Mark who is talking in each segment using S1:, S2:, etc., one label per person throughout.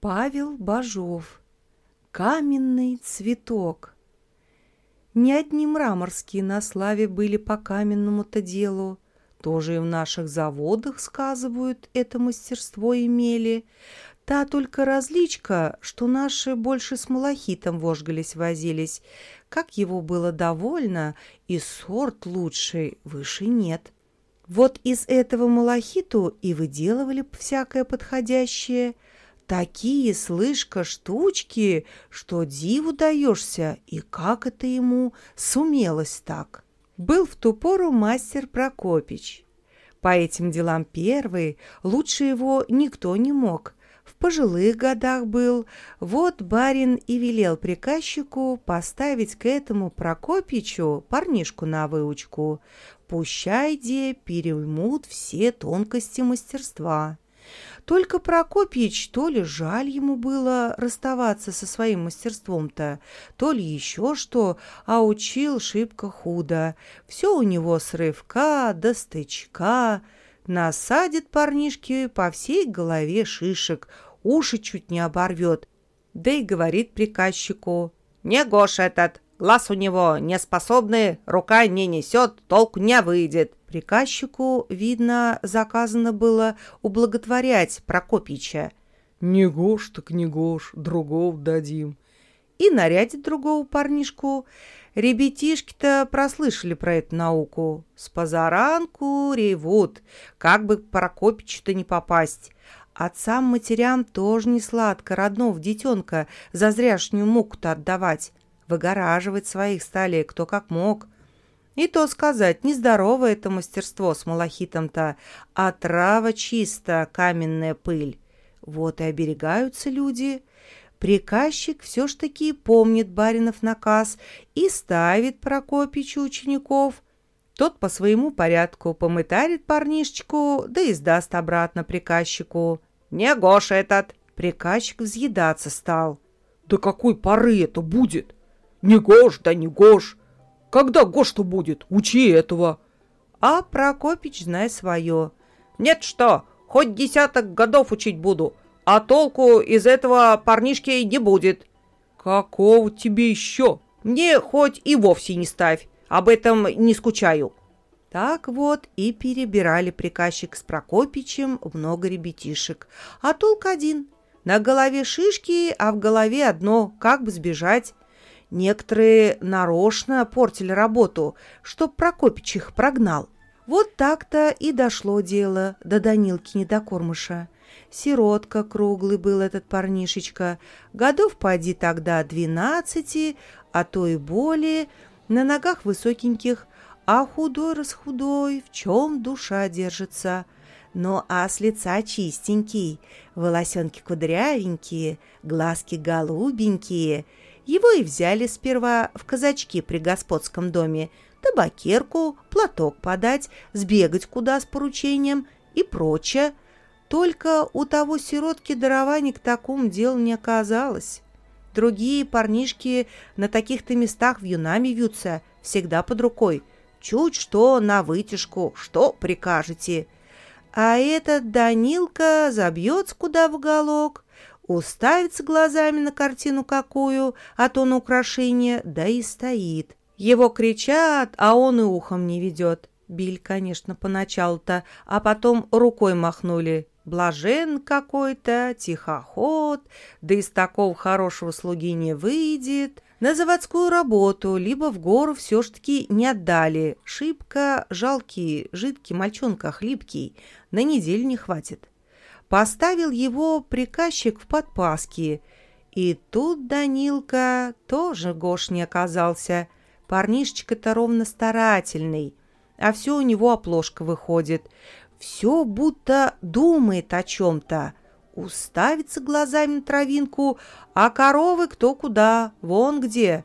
S1: Павел Бажов. Каменный цветок. Не одни мраморские на славе были по каменному-то делу. Тоже и в наших заводах, сказывают, это мастерство имели. Та только различка, что наши больше с малахитом вожгались-возились. Как его было довольно, и сорт лучший, выше нет. Вот из этого малахиту и выделывали всякое подходящее – Такие, слышка, штучки, что диву даешься, и как это ему сумелось так. Был в ту пору мастер Прокопич. По этим делам первый, лучше его никто не мог. В пожилых годах был. Вот барин и велел приказчику поставить к этому Прокопичу парнишку на выучку. Пущай, де, переймут все тонкости мастерства. Только Прокопьич то ли жаль ему было расставаться со своим мастерством-то, то ли еще что, а учил шибко худо. Все у него с рывка до стычка. Насадит парнишки по всей голове шишек, уши чуть не оборвет. Да и говорит приказчику. «Не Гош этот, глаз у него неспособный, рука не несет, толк не выйдет». Приказчику, видно, заказано было ублаготворять Прокопича.
S2: «Не гош, так не гош, другого дадим».
S1: И нарядит другого парнишку. Ребятишки-то прослышали про эту науку. С позаранку ревут, как бы к Прокопичу-то не попасть. Отцам-матерям тоже не сладко роднов детенка за зряшнюю муку-то отдавать. Выгораживать своих стали кто как мог. И то сказать, нездоровое это мастерство с малахитом-то, а трава чисто, каменная пыль. Вот и оберегаются люди. Приказчик все ж таки помнит баринов наказ и ставит Прокопичу учеников. Тот по своему порядку помытарит парнишечку, да и сдаст обратно приказчику. «Не Гоша этот!» Приказчик взъедаться стал.
S2: «Да какой поры это будет? Не Гош, да не Гош! Когда ГОШ-то будет? Учи этого!»
S1: А Прокопич, знай свое.
S3: «Нет что, хоть десяток годов учить буду, а толку из этого парнишки не будет».
S2: «Какого тебе еще?»
S3: «Мне хоть и вовсе не ставь, об этом не скучаю».
S1: Так вот и перебирали приказчик с Прокопичем много ребятишек. А толк один. На голове шишки, а в голове одно, как бы сбежать. Некоторые нарочно портили работу, чтоб Прокопич их прогнал. Вот так-то и дошло дело до Данилки Недокормыша. Сиротка круглый был этот парнишечка, годов поди тогда двенадцати, а то и более, на ногах высокеньких, а худой-расхудой, в чем душа держится. Ну, а с лица чистенький, волосенки кудрявенькие, глазки голубенькие — его и взяли сперва в казачки при господском доме, табакерку, платок подать, сбегать куда с поручением и прочее. Только у того сиротки дарования к такому делу не оказалось. Другие парнишки на таких-то местах в юнами вьются, всегда под рукой. Чуть что на вытяжку, что прикажете. А этот Данилка забьется куда в уголок, уставится глазами на картину какую, а то на украшение, да и стоит. Его кричат, а он и ухом не ведет. Биль, конечно, поначалу-то, а потом рукой махнули. Блажен какой-то, тихоход, да из такого хорошего слуги не выйдет. На заводскую работу, либо в гору все ж таки не отдали. Шибко жалкий, жидкий мальчонка, хлипкий, на неделю не хватит. Поставил его приказчик в подпаски. И тут Данилка тоже гош не оказался. Парнишечка-то ровно старательный, а все у него оплошка выходит. Все будто думает о чем-то. Уставится глазами на травинку, а коровы кто куда, вон где.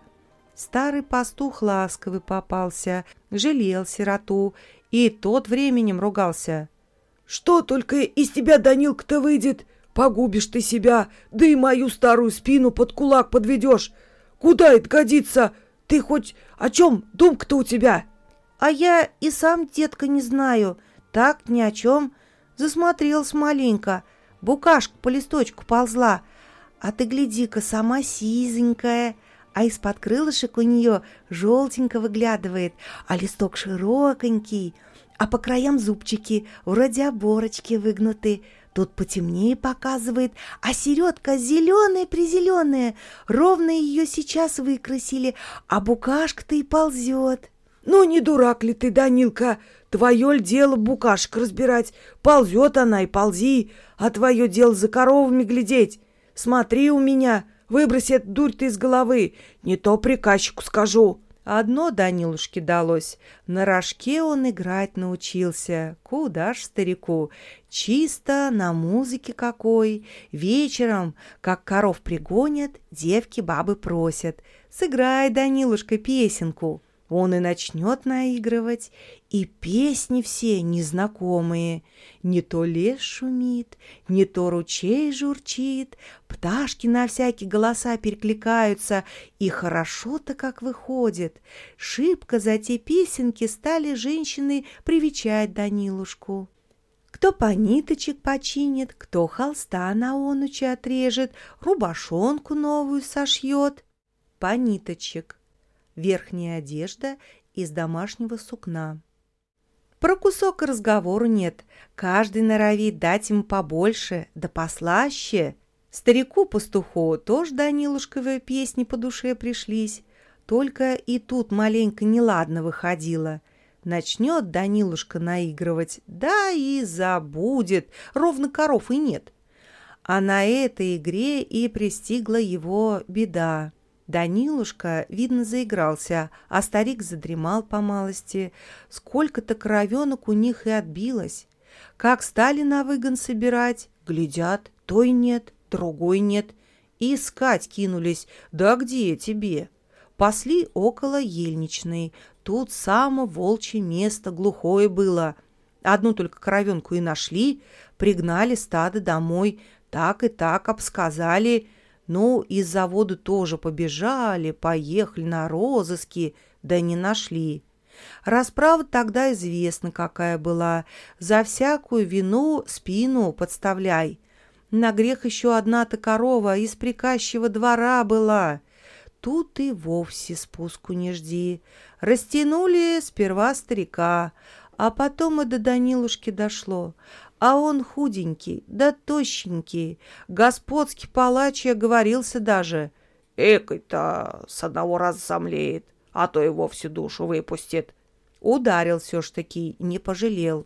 S1: Старый пастух ласковый попался, жалел сироту, и тот временем ругался.
S2: Что только из тебя, Данилка-то, выйдет? Погубишь ты себя, да и мою старую спину под кулак подведешь. Куда это годится? Ты хоть о чем думка-то у тебя?
S1: А я и сам, детка, не знаю. Так ни о чем. Засмотрелась маленько. Букашка по листочку ползла. А ты гляди-ка, сама сизенькая, а из-под крылышек у нее желтенько выглядывает, а листок широконький, а по краям зубчики вроде оборочки выгнуты. Тут потемнее показывает, а середка зеленая-призеленая, ровно ее сейчас выкрасили, а букашка-то и ползет.
S2: Ну, не дурак ли ты, Данилка? Твое ль дело букашек разбирать? Ползет она и ползи, а твое дело за коровами глядеть. Смотри у меня, выброси эту дурь ты из головы, не то приказчику скажу».
S1: Одно Данилушке далось. На рожке он играть научился. Куда ж старику? Чисто на музыке какой. Вечером, как коров пригонят, девки бабы просят. Сыграй, Данилушка, песенку. Он и начнет наигрывать, и песни все незнакомые. Не то лес шумит, не то ручей журчит, пташки на всякие голоса перекликаются, и хорошо-то как выходит. Шибко за те песенки стали женщины привечать Данилушку. Кто по ниточек починит, кто холста на онуче отрежет, рубашонку новую сошьет. По ниточек верхняя одежда из домашнего сукна. Про кусок разговору нет. Каждый норовит дать ему побольше, да послаще. Старику-пастуху тоже Данилушковые песни по душе пришлись. Только и тут маленько неладно выходило. Начнет Данилушка наигрывать, да и забудет, ровно коров и нет. А на этой игре и пристигла его беда. Данилушка, видно, заигрался, а старик задремал по малости. Сколько-то коровенок у них и отбилось. Как стали на выгон собирать, глядят, той нет, другой нет. И искать кинулись, да где тебе? Пасли около ельничной, тут само волчье место глухое было. Одну только коровенку и нашли, пригнали стадо домой, так и так обсказали – ну, из завода тоже побежали, поехали на розыски, да не нашли. Расправа тогда известна, какая была. За всякую вину спину подставляй. На грех еще одна-то корова из приказчего двора была. Тут и вовсе спуску не жди. Растянули сперва старика, а потом и до Данилушки дошло. А он худенький, да тощенький. Господский палач я говорился даже.
S3: Экой-то с одного раза сомлеет, а то и вовсе душу выпустит.
S1: Ударил все ж таки, не пожалел.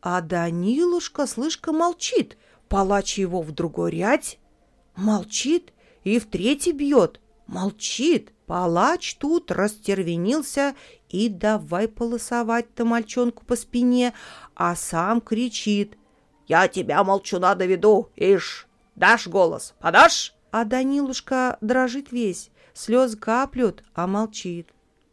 S1: А Данилушка, слышка, молчит. Палач его в другой рядь. Молчит и в третий бьет. Молчит. Палач тут растервенился и давай полосовать-то мальчонку по спине, а сам кричит.
S3: Я тебя, молчуна, доведу, ишь. Дашь голос, подашь?»
S1: А Данилушка дрожит весь, слез каплют, а молчит.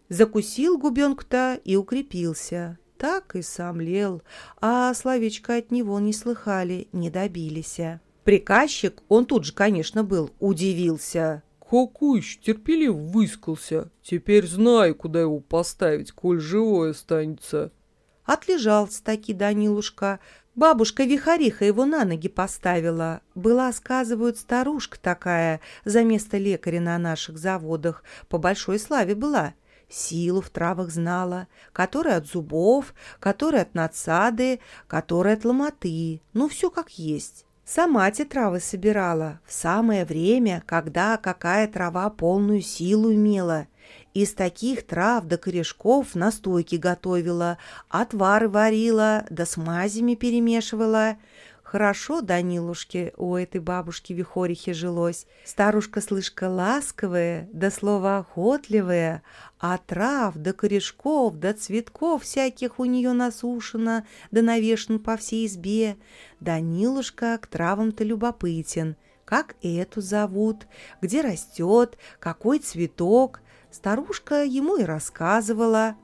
S1: Закусил губенку-то и укрепился. Так и сам лел, а словечко от него не слыхали, не добились. Приказчик, он тут же, конечно, был, удивился.
S2: «Какой ж терпелив выскался! Теперь знаю, куда его поставить, коль живой останется!»
S1: Отлежался таки Данилушка, Бабушка Вихариха его на ноги поставила. Была, сказывают, старушка такая, за место лекаря на наших заводах. По большой славе была. Силу в травах знала, которая от зубов, которая от надсады, которая от ломоты. Ну, все как есть. Сама те травы собирала в самое время, когда какая трава полную силу имела – из таких трав до корешков настойки готовила, отвары варила, да смазями перемешивала. Хорошо Данилушке у этой бабушки Вихорихи жилось. Старушка слышка ласковая, да слова охотливая, а трав, да корешков, да цветков всяких у нее насушено, да навешан по всей избе. Данилушка к травам-то любопытен. Как эту зовут, где растет, какой цветок – Старушка ему и рассказывала.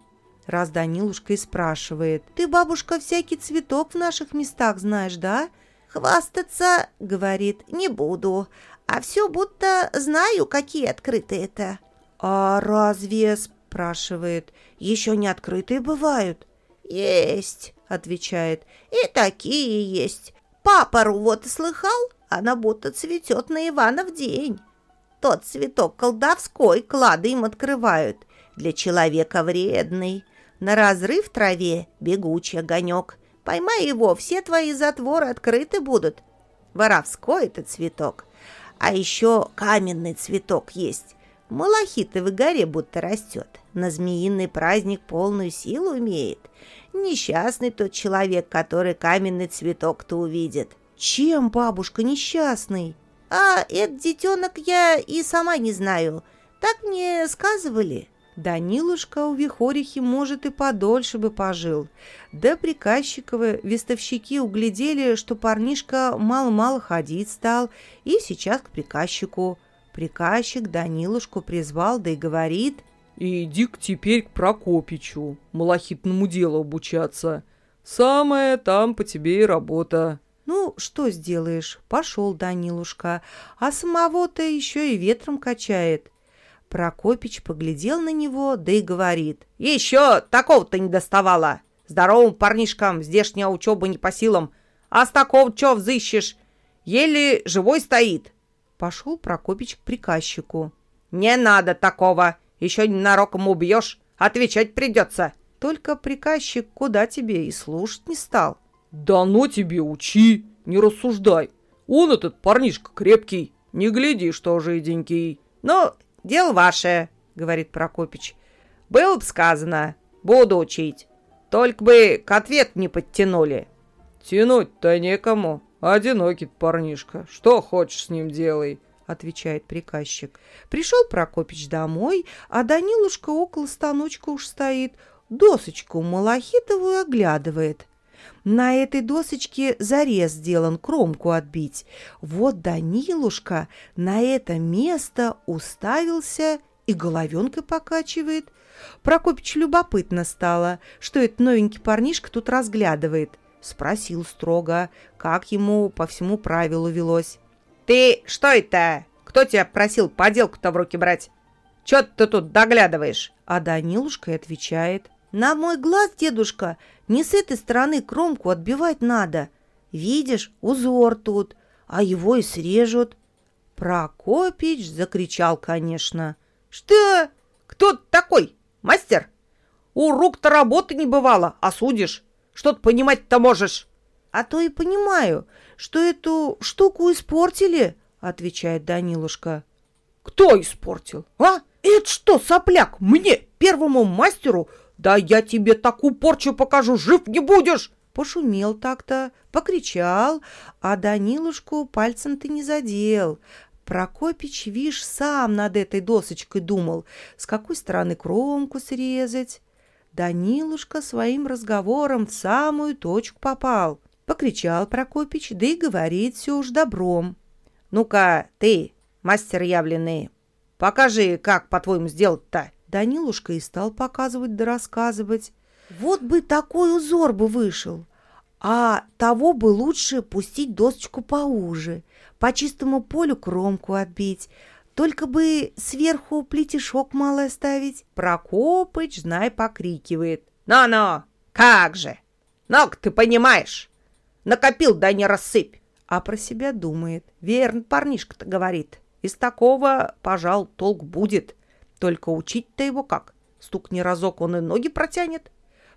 S1: Раз Данилушка и спрашивает, «Ты, бабушка, всякий цветок в наших местах знаешь, да?»
S4: «Хвастаться, — говорит, — не буду, а все будто знаю, какие открытые это».
S1: «А разве, — спрашивает, — еще не открытые бывают?»
S4: «Есть, — отвечает, — и такие есть. Папору вот слыхал?» она будто цветет на Иванов день. Тот цветок колдовской, клады им открывают, для человека вредный. На разрыв траве бегучий огонек. Поймай его, все твои затворы открыты будут. Воровской это цветок. А еще каменный цветок есть. Малахитовой горе будто растет. На змеиный праздник полную силу имеет. Несчастный тот человек, который каменный цветок-то увидит.
S1: Чем, бабушка, несчастный?
S4: А этот детенок я и сама не знаю. Так мне сказывали.
S1: Данилушка у Вихорихи, может, и подольше бы пожил. Да приказчиковы вестовщики углядели, что парнишка мало-мало ходить стал, и сейчас к приказчику. Приказчик Данилушку призвал, да и говорит...
S2: «Иди-ка теперь к Прокопичу, малахитному делу обучаться. Самое там по тебе и работа».
S1: Ну, что сделаешь, пошел Данилушка, а самого-то еще и ветром качает. Прокопич поглядел на него, да и говорит.
S3: «Еще такого-то не доставало. Здоровым парнишкам здешняя учеба не по силам. А с такого что взыщешь? Еле живой стоит».
S1: Пошел Прокопич к приказчику.
S3: «Не надо такого. Еще ненароком убьешь. Отвечать придется».
S1: Только приказчик куда тебе и слушать не стал.
S2: «Да ну тебе учи, не рассуждай. Он этот парнишка крепкий, не гляди, что жиденький».
S3: «Ну, дело ваше», — говорит Прокопич. «Было бы сказано, буду учить. Только бы к ответу не подтянули».
S2: «Тянуть-то некому. Одинокий парнишка. Что хочешь с ним делай», — отвечает приказчик.
S1: Пришел Прокопич домой, а Данилушка около станочка уж стоит, досочку малахитовую оглядывает. На этой досочке зарез сделан, кромку отбить. Вот Данилушка на это место уставился и головенкой покачивает. Прокопич любопытно стало, что этот новенький парнишка тут разглядывает. Спросил строго, как ему по всему правилу велось.
S3: «Ты что это? Кто тебя просил поделку-то в руки брать? Чё ты тут доглядываешь?»
S1: А Данилушка и отвечает. «На мой глаз, дедушка, не с этой стороны кромку отбивать надо. Видишь, узор тут, а его и срежут». Прокопич закричал, конечно.
S3: «Что? Кто такой? Мастер? У рук-то работы не бывало, а судишь. Что-то понимать-то можешь».
S1: «А то и понимаю, что эту штуку испортили», — отвечает Данилушка.
S3: «Кто испортил? А? Это что, сопляк, мне, первому мастеру, да я тебе такую порчу покажу, жив не будешь!»
S1: Пошумел так-то, покричал, а Данилушку пальцем ты не задел. Прокопич, вишь, сам над этой досочкой думал, с какой стороны кромку срезать. Данилушка своим разговором в самую точку попал. Покричал Прокопич, да и говорит все уж добром.
S3: «Ну-ка, ты, мастер явленный, покажи, как, по-твоему, сделать-то?»
S1: Данилушка и стал показывать да рассказывать. Вот бы такой узор бы вышел, а того бы лучше пустить досочку поуже, по чистому полю кромку отбить, только бы сверху плетешок малый оставить. Прокопыч, знай, покрикивает.
S3: «Ну-ну, как же! ну ты понимаешь! Накопил, да не рассыпь!»
S1: А про себя думает. Верно, парнишка-то говорит. Из такого, пожал, толк будет. Только учить-то его как? Стукни разок, он и ноги протянет.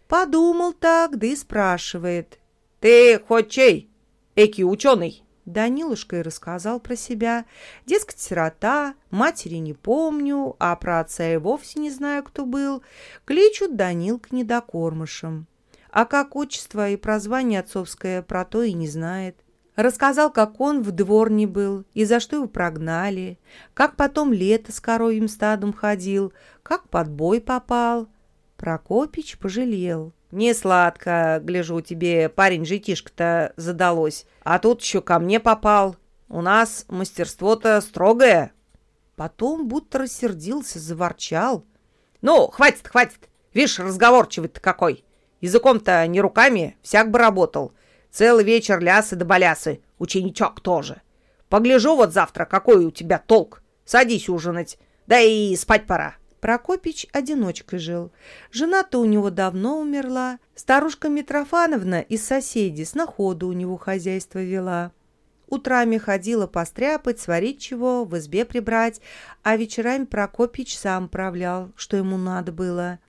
S1: Подумал так, да и спрашивает.
S3: «Ты хоть чей? Эки ученый?»
S1: Данилушка и рассказал про себя. Дескать, сирота, матери не помню, а про отца и вовсе не знаю, кто был. Кличут Данилка недокормышем. А как отчество и прозвание отцовское про то и не знает. Рассказал, как он в дворне был и за что его прогнали, как потом лето с коровьим стадом ходил, как под бой попал. Прокопич пожалел.
S3: «Не сладко, гляжу, тебе парень житишка-то задалось, а тут еще ко мне попал. У нас мастерство-то строгое».
S1: Потом будто рассердился, заворчал.
S3: «Ну, хватит, хватит, видишь, разговорчивый-то какой. Языком-то не руками, всяк бы работал. Целый вечер лясы да балясы, ученичок тоже. Погляжу вот завтра, какой у тебя толк. Садись ужинать, да и спать пора».
S1: Прокопич одиночкой жил. Жена-то у него давно умерла. Старушка Митрофановна из соседей с находу у него хозяйство вела. Утрами ходила постряпать, сварить чего, в избе прибрать, а вечерами Прокопич сам управлял, что ему надо было.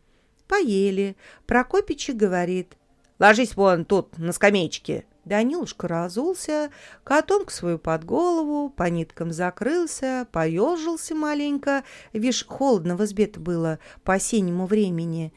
S1: Поели. Прокопич и говорит.
S3: «Ложись вон тут, на скамеечке».
S1: Данилушка разулся, котомку свою под голову, по ниткам закрылся, поежился маленько, вишь, холодно в избе было по осеннему времени,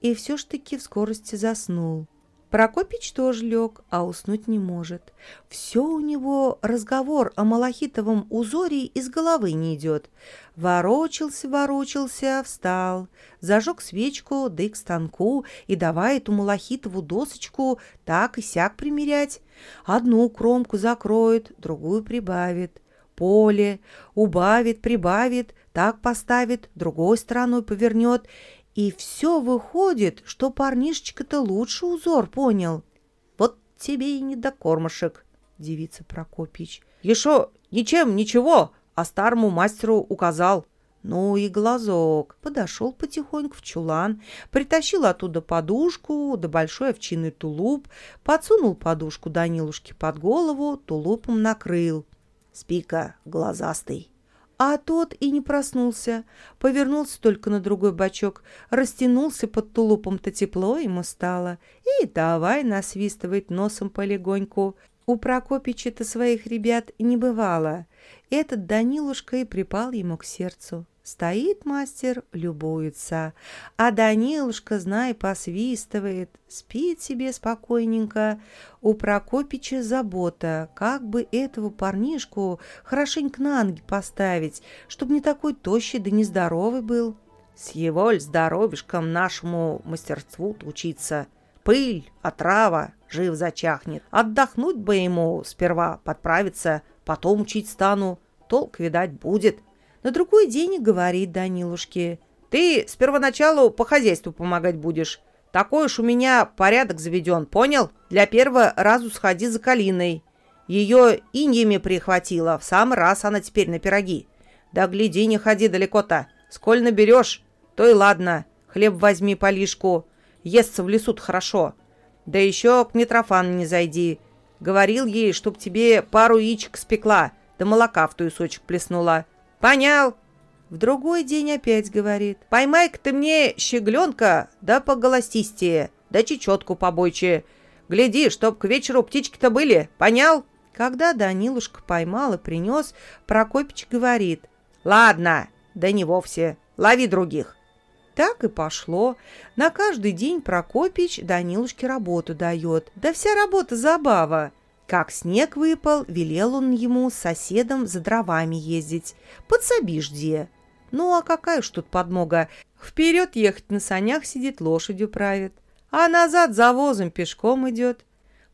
S1: и все ж таки в скорости заснул. Прокопич тоже лег, а уснуть не может. Все у него разговор о малахитовом узоре из головы не идет. Ворочался, ворочался, встал, зажег свечку, да и к станку, и давай эту малахитову досочку так и сяк примерять. Одну кромку закроет, другую прибавит. Поле убавит, прибавит, так поставит, другой стороной повернет, и все выходит, что парнишечка-то лучше узор понял.
S3: Вот тебе и не до кормушек,
S1: девица Прокопич.
S3: Еще ничем ничего, а старому мастеру указал.
S1: Ну и глазок. Подошел потихоньку в чулан, притащил оттуда подушку да большой овчинный тулуп, подсунул подушку Данилушке под голову, тулупом накрыл.
S3: Спика, глазастый.
S1: А тот и не проснулся, повернулся только на другой бочок, растянулся под тулупом-то тепло ему стало, и давай насвистывать носом полегоньку. У Прокопича-то своих ребят не бывало. Этот Данилушка и припал ему к сердцу. Стоит мастер, любуется, а Данилушка, знай, посвистывает, спит себе спокойненько. У Прокопича забота, как бы этого парнишку хорошенько на ноги поставить, чтобы не такой тощий да нездоровый был.
S3: С его ль нашему мастерству учиться. Пыль, отрава, жив зачахнет. Отдохнуть бы ему сперва, подправиться, потом учить стану. Толк, видать, будет.
S1: На другой день говорит Данилушке.
S3: «Ты с первоначалу по хозяйству помогать будешь. Такой уж у меня порядок заведен, понял? Для первого разу сходи за калиной. Ее иньями прихватила, в самый раз она теперь на пироги. Да гляди, не ходи далеко-то. Сколь наберешь, то и ладно. Хлеб возьми по лишку. Естся в лесу хорошо. Да еще к Митрофану не зайди. Говорил ей, чтоб тебе пару яичек спекла, да молока в туесочек плеснула. «Понял!»
S1: В другой день опять говорит.
S3: «Поймай-ка ты мне щегленка, да поголостистее, да чечетку побойче. Гляди, чтоб к вечеру птички-то были, понял?»
S1: Когда Данилушка поймал и принес, Прокопич говорит.
S3: «Ладно, да не вовсе, лови других».
S1: Так и пошло. На каждый день Прокопич Данилушке работу дает. Да вся работа забава. Как снег выпал, велел он ему с соседом за дровами ездить. Подсоби жди. Ну, а какая уж тут подмога. Вперед ехать на санях сидит, лошадью правит. А назад за возом пешком идет.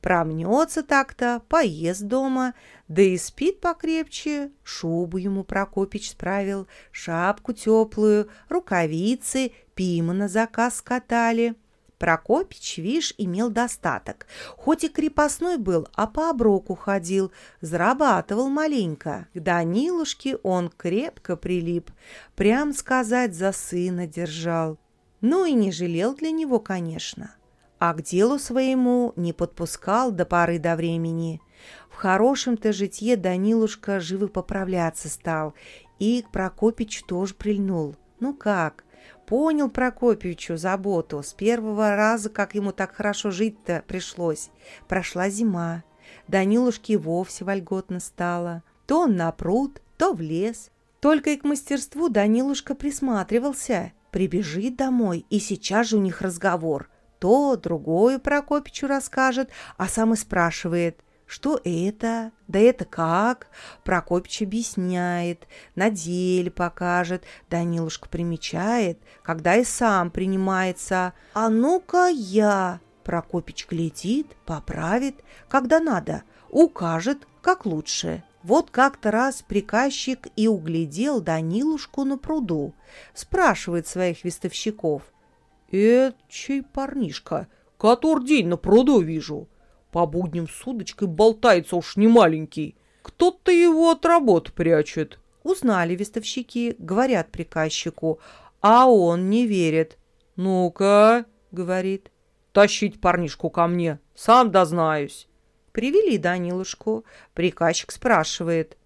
S1: Промнется так-то, поест дома, да и спит покрепче. Шубу ему Прокопич справил, шапку теплую, рукавицы, пима на заказ скатали. Прокопич, вишь, имел достаток. Хоть и крепостной был, а по оброку ходил, зарабатывал маленько. К Данилушке он крепко прилип, прям сказать, за сына держал. Ну и не жалел для него, конечно. А к делу своему не подпускал до поры до времени. Хорошем-то житье Данилушка живо поправляться стал, и к Прокопичу тоже прильнул. Ну как, Понял Прокопьевичу заботу. С первого раза, как ему так хорошо жить-то пришлось. Прошла зима. Данилушке вовсе вольготно стало. То он на пруд, то в лес. Только и к мастерству Данилушка присматривался. Прибежит домой, и сейчас же у них разговор. То другое Прокопичу расскажет, а сам и спрашивает – что это? Да это как? Прокопич объясняет, на деле покажет, Данилушка примечает, когда и сам принимается. А ну-ка я! Прокопич глядит, поправит, когда надо, укажет, как лучше. Вот как-то раз приказчик и углядел Данилушку на пруду. Спрашивает своих вестовщиков.
S2: «Это чей парнишка? Который день на пруду вижу?» По будням с удочкой болтается уж не маленький. Кто-то его от работы прячет.
S1: Узнали вестовщики, говорят приказчику, а он не верит.
S2: «Ну-ка», — говорит, — «тащить парнишку ко мне, сам дознаюсь».
S1: Привели Данилушку. Приказчик спрашивает.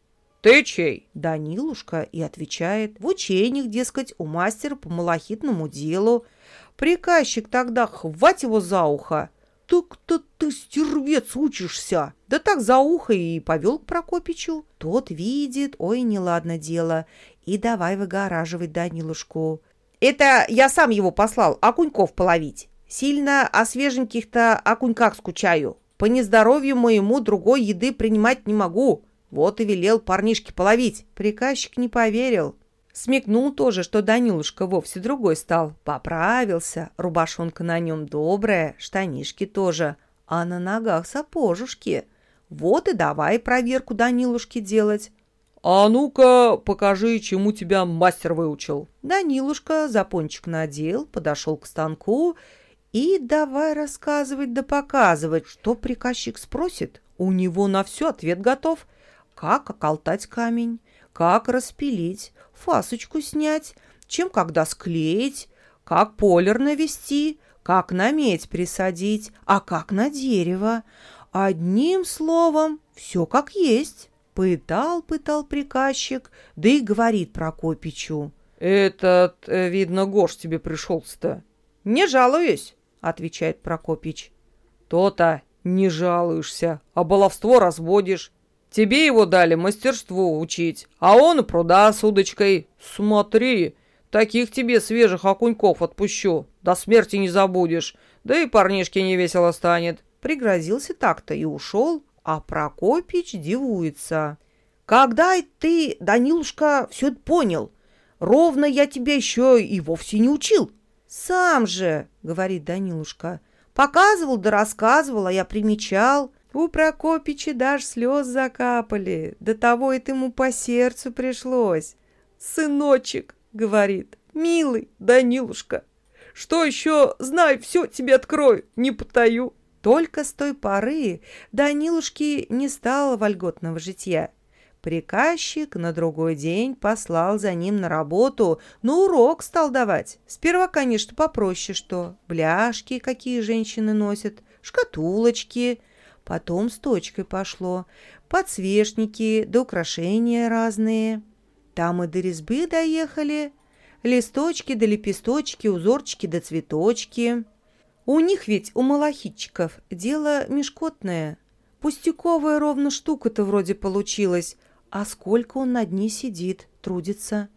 S3: «Ты чей?»
S1: Данилушка и отвечает. В учениях, дескать, у мастера по малахитному делу. Приказчик тогда хвать его за ухо. «Так-то ты, стервец, учишься!» Да так за ухо и повел к Прокопичу. Тот видит, ой, неладно дело, и давай выгораживать Данилушку. «Это я сам его послал окуньков половить. Сильно о свеженьких-то окуньках скучаю. По нездоровью моему другой еды принимать не могу. Вот и велел парнишке половить. Приказчик не поверил. Смекнул тоже, что Данилушка вовсе другой стал. Поправился, рубашонка на нем добрая, штанишки тоже, а на ногах сапожушки. Вот и давай проверку Данилушки делать.
S3: «А ну-ка, покажи, чему тебя мастер выучил».
S1: Данилушка запончик надел, подошел к станку и давай рассказывать да показывать, что приказчик спросит. У него на все ответ готов. Как околтать камень, как распилить, фасочку снять, чем когда склеить, как полер навести, как на медь присадить, а как на дерево. Одним словом, все как есть. Пытал, пытал приказчик, да и говорит Прокопичу.
S3: «Этот, э, видно, Гош тебе пришелся-то».
S1: «Не жалуюсь», — отвечает Прокопич.
S3: «То-то не жалуешься, а баловство разводишь. Тебе его дали мастерству учить, а он пруда с удочкой. Смотри, таких тебе свежих окуньков отпущу, до смерти не забудешь, да и парнишке не весело станет».
S1: Пригрозился так-то и ушел, а Прокопич дивуется. «Когда ты, Данилушка, все это понял? Ровно я тебя еще и вовсе не учил». «Сам же», — говорит Данилушка, — «показывал да рассказывал, а я примечал». У Прокопича даже слез закапали, до того это ему по сердцу пришлось. «Сыночек», — говорит, — «милый Данилушка, что еще, знай, все тебе открою, не потаю». Только с той поры Данилушке не стало вольготного житья. Приказчик на другой день послал за ним на работу, но урок стал давать. Сперва, конечно, попроще что. Бляшки, какие женщины носят, шкатулочки — Потом с точкой пошло. Подсвечники да украшения разные. Там и до резьбы доехали. Листочки да лепесточки, узорчики да цветочки. У них ведь, у малахитчиков, дело мешкотное. Пустяковая ровно штука-то вроде получилась. А сколько он над ней сидит, трудится.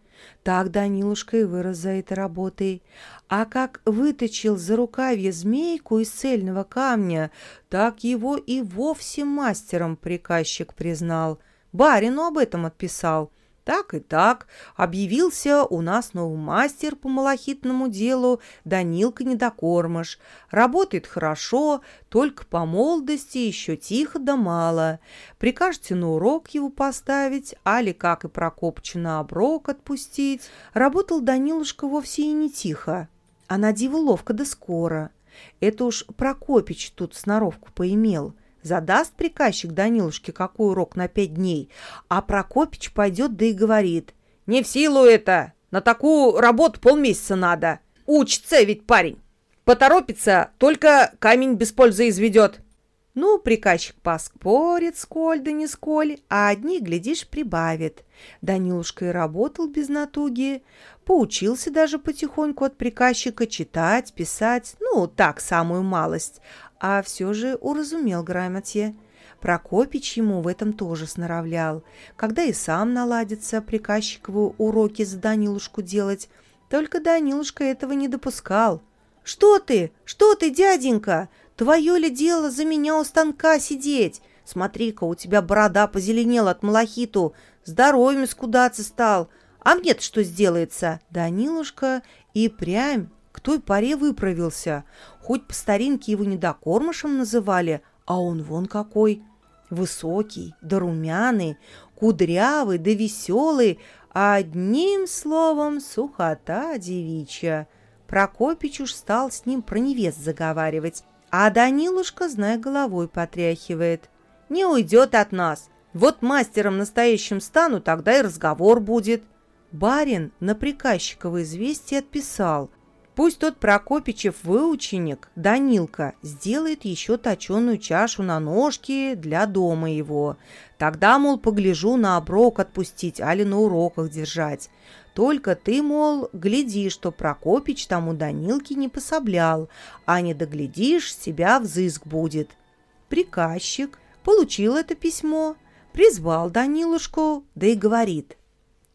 S1: Так Данилушка и вырос за этой работой. А как выточил за рукавье змейку из цельного камня, так его и вовсе мастером приказчик признал. Барину об этом отписал. Так и так, объявился у нас новый мастер по малахитному делу Данилка Недокормыш. Работает хорошо, только по молодости еще тихо да мало. Прикажете на урок его поставить, али, как и Прокопча, на оброк отпустить. Работал Данилушка вовсе и не тихо, а на диво ловко да скоро. Это уж Прокопич тут сноровку поимел – Задаст приказчик Данилушке какой урок на пять дней, а Прокопич пойдет да и говорит. «Не в силу это! На такую работу полмесяца надо! Учится ведь парень! Поторопится, только камень без пользы изведет!» Ну, приказчик поспорит, сколь да не сколь, а одни, глядишь, прибавит. Данилушка и работал без натуги, поучился даже потихоньку от приказчика читать, писать, ну, так, самую малость, а все же уразумел грамоте. Прокопич ему в этом тоже сноровлял. Когда и сам наладится приказчикову уроки за Данилушку делать, только Данилушка этого не допускал. «Что ты? Что ты, дяденька? Твое ли дело за меня у станка сидеть? Смотри-ка, у тебя борода позеленела от малахиту, здоровьем скудаться стал. А мне-то что сделается?» Данилушка и прямь к той поре выправился. Хоть по старинке его недокормышем называли, а он вон какой. Высокий, да румяный, кудрявый, да веселый, одним словом сухота девичья. Прокопич уж стал с ним про невест заговаривать, а Данилушка, зная, головой потряхивает. «Не уйдет от нас. Вот мастером настоящим стану, тогда и разговор будет». Барин на приказчиково известие отписал, Пусть тот Прокопичев выученик, Данилка, сделает еще точеную чашу на ножки для дома его. Тогда, мол, погляжу на оброк отпустить, али на уроках держать. Только ты, мол, гляди, что Прокопич тому Данилке не пособлял, а не доглядишь, себя взыск будет. Приказчик получил это письмо, призвал Данилушку, да и говорит.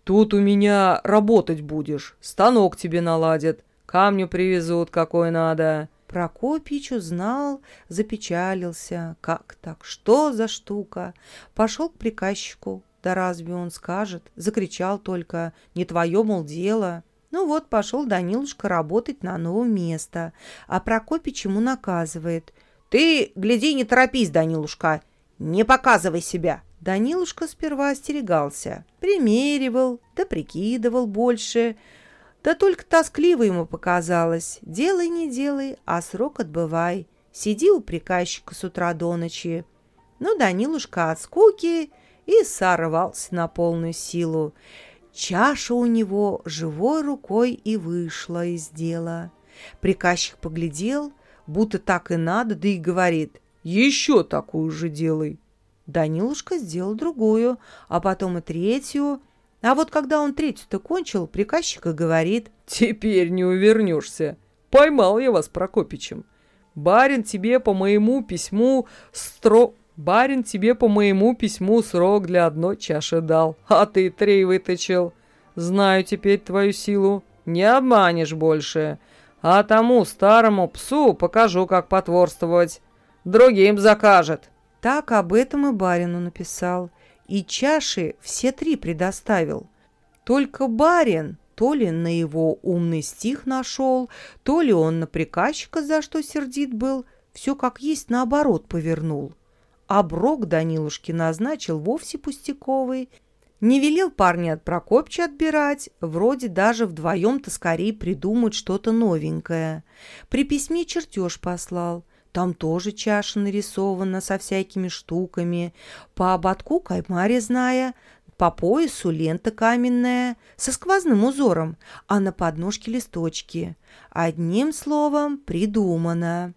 S2: «Тут у меня работать будешь, станок тебе наладят, камню привезут, какой надо».
S1: Прокопич узнал, запечалился. Как так? Что за штука? Пошел к приказчику. Да разве он скажет? Закричал только. Не твое, мол, дело. Ну вот, пошел Данилушка работать на новое место. А Прокопич ему наказывает.
S3: Ты, гляди, не торопись, Данилушка. Не показывай себя.
S1: Данилушка сперва остерегался. Примеривал, да прикидывал больше. Да только тоскливо ему показалось. Делай, не делай, а срок отбывай. Сиди у приказчика с утра до ночи. Ну, Данилушка от скуки и сорвался на полную силу. Чаша у него живой рукой и вышла из дела. Приказчик поглядел, будто так и надо, да и говорит,
S2: «Еще такую же делай».
S1: Данилушка сделал другую, а потом и третью – а вот когда он третью-то кончил, приказчик и говорит.
S2: «Теперь не увернешься. Поймал я вас Прокопичем. Барин тебе по моему письму стро... Барин тебе по моему письму срок для одной чаши дал, а ты три выточил. Знаю теперь твою силу. Не обманешь больше. А тому старому псу покажу, как потворствовать. Другим закажет».
S1: Так об этом и барину написал и чаши все три предоставил. Только барин то ли на его умный стих нашел, то ли он на приказчика за что сердит был, все как есть наоборот повернул. А брок Данилушки назначил вовсе пустяковый, не велел парня от Прокопча отбирать, вроде даже вдвоем-то скорее придумать что-то новенькое. При письме чертеж послал, там тоже чаша нарисована со всякими штуками. По ободку кайма резная, по поясу лента каменная со сквозным узором, а на подножке листочки. Одним словом, придумано.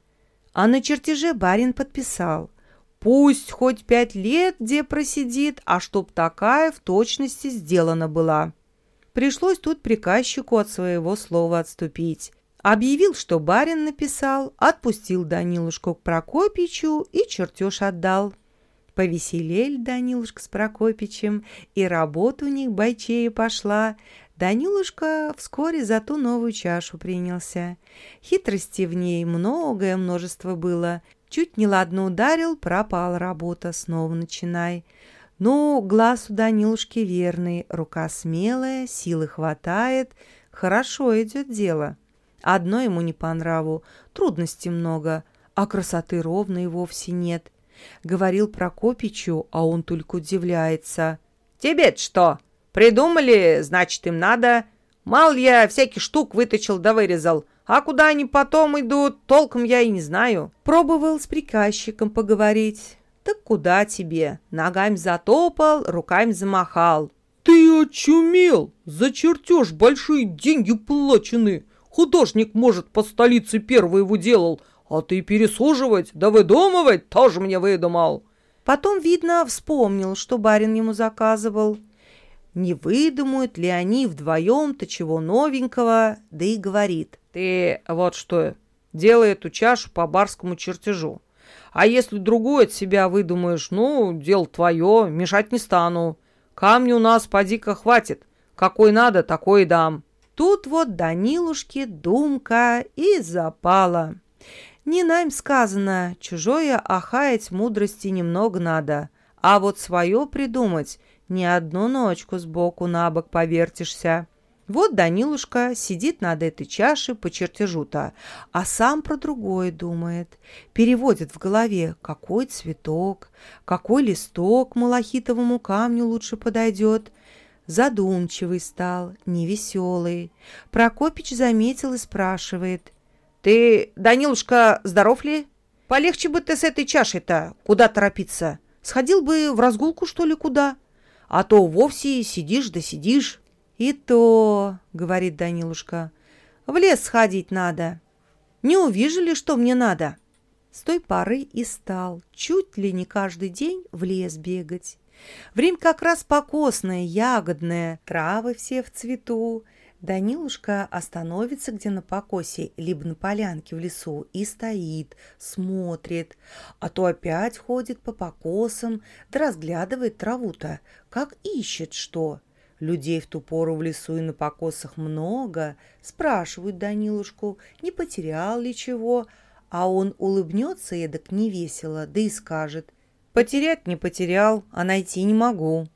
S1: А на чертеже барин подписал. Пусть хоть пять лет где просидит, а чтоб такая в точности сделана была. Пришлось тут приказчику от своего слова отступить. Объявил, что барин написал, отпустил Данилушку к Прокопичу и чертеж отдал. Повеселели Данилушка с Прокопичем, и работа у них бойчее пошла. Данилушка вскоре за ту новую чашу принялся. Хитрости в ней многое множество было. Чуть не ладно ударил, пропала работа, снова начинай. Ну, глаз у Данилушки верный, рука смелая, силы хватает, хорошо идет дело. Одно ему не по нраву, трудностей много, а красоты ровно и вовсе нет. Говорил Прокопичу, а он только удивляется.
S3: «Тебе-то что? Придумали, значит, им надо. Мал я всяких штук выточил да вырезал. А куда они потом идут, толком я и не знаю».
S1: Пробовал с приказчиком поговорить. «Так куда тебе? Ногами затопал, руками замахал».
S2: «Ты очумел! За чертеж большие деньги плачены!» Художник, может, по столице первый его делал, а ты пересуживать да выдумывать тоже мне выдумал.
S1: Потом, видно, вспомнил, что барин ему заказывал. Не выдумают ли они вдвоем-то чего новенького, да и говорит.
S3: Ты вот что, делай эту чашу по барскому чертежу. А если другую от себя выдумаешь, ну, дело твое, мешать не стану. Камни у нас поди-ка хватит. Какой надо, такой и дам.
S1: Тут вот Данилушке думка и запала. Не нам сказано, чужое ахаять мудрости немного надо, а вот свое придумать не одну ночку сбоку на бок повертишься. Вот Данилушка сидит над этой чашей по чертежу-то, а сам про другое думает. Переводит в голове, какой цветок, какой листок малахитовому камню лучше подойдет – Задумчивый стал, невеселый. Прокопич заметил и спрашивает.
S3: «Ты, Данилушка, здоров ли? Полегче бы ты с этой чашей-то. Куда торопиться? Сходил бы в разгулку, что ли, куда? А то вовсе сидишь да сидишь».
S1: «И то, — говорит Данилушка, — В лес сходить надо. Не увижу ли, что мне надо?» С той поры и стал чуть ли не каждый день в лес бегать. Время как раз покосное, ягодное, травы все в цвету. Данилушка остановится где на покосе, либо на полянке в лесу, и стоит, смотрит, а то опять ходит по покосам, да разглядывает траву-то, как ищет что. Людей в ту пору в лесу и на покосах много. Спрашивают Данилушку, не потерял ли чего, а он улыбнется эдак невесело, да и скажет, «Потерять не потерял, а найти не могу».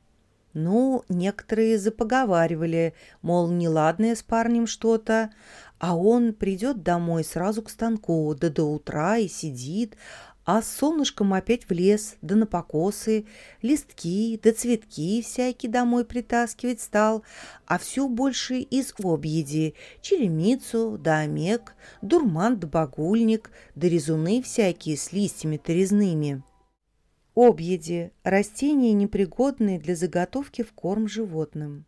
S1: Ну, некоторые запоговаривали, мол, неладное с парнем что-то, а он придет домой сразу к станку, да до утра и сидит, а с солнышком опять в лес, да на покосы, листки, да цветки всякие домой притаскивать стал, а все больше из объеди, черемицу, да омек, дурман да багульник, да резуны всякие с листьями-то. Объеди – растения, непригодные для заготовки в корм животным.